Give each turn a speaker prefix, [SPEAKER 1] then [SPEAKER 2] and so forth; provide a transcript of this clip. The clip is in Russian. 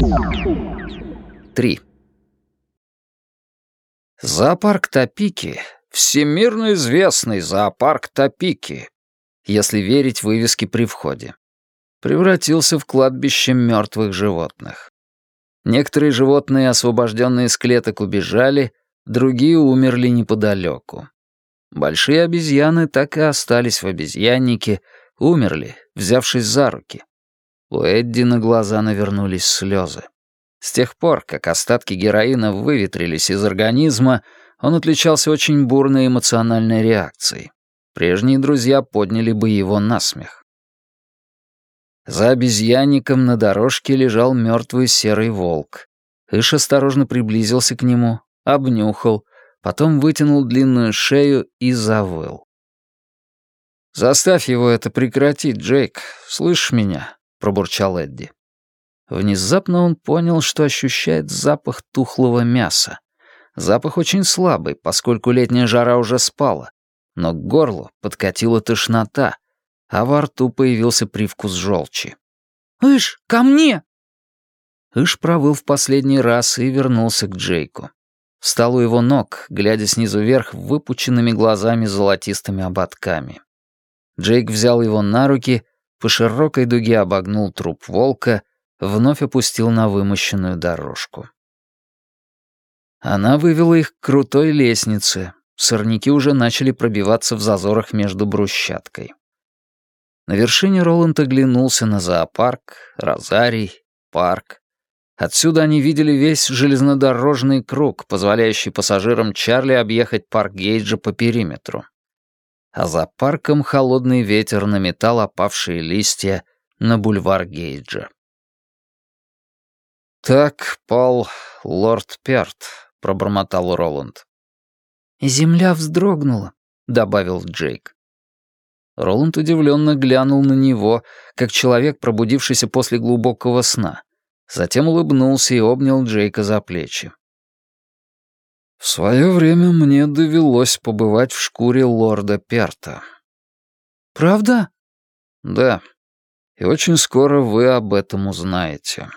[SPEAKER 1] 3. Зоопарк Топики — всемирно известный зоопарк Топики, если верить вывеске при входе. Превратился в кладбище мертвых животных. Некоторые животные, освобожденные из клеток, убежали, другие умерли неподалеку. Большие обезьяны так и остались в обезьяннике, умерли, взявшись за руки. У Эдди на глаза навернулись слезы. С тех пор, как остатки героина выветрились из организма, он отличался очень бурной эмоциональной реакцией. Прежние друзья подняли бы его на смех. За обезьянником на дорожке лежал мертвый серый волк. Иш осторожно приблизился к нему, обнюхал, потом вытянул длинную шею и завыл. «Заставь его это прекратить, Джейк. Слышишь меня?» — пробурчал Эдди. Внезапно он понял, что ощущает запах тухлого мяса. Запах очень слабый, поскольку летняя жара уже спала, но к горлу подкатила тошнота, а во рту появился привкус желчи. «Иш, ко мне!» Иш провыл в последний раз и вернулся к Джейку. Встал у его ног, глядя снизу вверх выпученными глазами золотистыми ободками. Джейк взял его на руки, по широкой дуге обогнул труп волка — вновь опустил на вымощенную дорожку. Она вывела их к крутой лестнице. Сорняки уже начали пробиваться в зазорах между брусчаткой. На вершине Роланд оглянулся на зоопарк, розарий, парк. Отсюда они видели весь железнодорожный круг, позволяющий пассажирам Чарли объехать парк Гейджа по периметру. А за парком холодный ветер наметал опавшие листья на бульвар Гейджа. «Так пал лорд Перт», — пробормотал Роланд.
[SPEAKER 2] «Земля вздрогнула», — добавил Джейк.
[SPEAKER 1] Роланд удивленно глянул на него, как человек, пробудившийся после глубокого сна. Затем улыбнулся и обнял Джейка за плечи. «В свое время мне довелось побывать в шкуре лорда Перта».
[SPEAKER 2] «Правда?»
[SPEAKER 1] «Да. И очень скоро вы об этом узнаете».